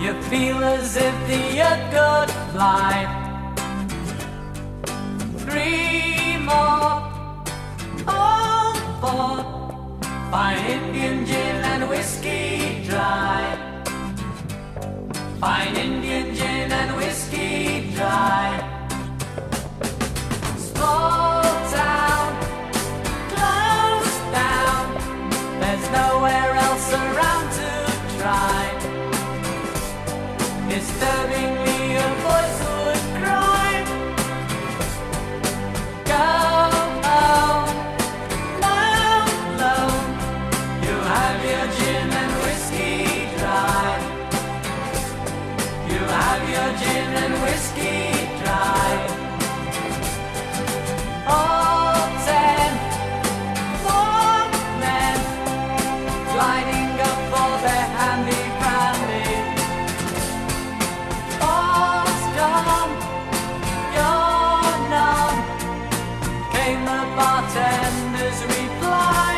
You feel as if the earth could fly. Three more, all oh, four. Fine Indian gin and whiskey. Disturbingly a voice would cry You have your gin and whiskey dry You have your gin and whiskey dry All bartender's reply.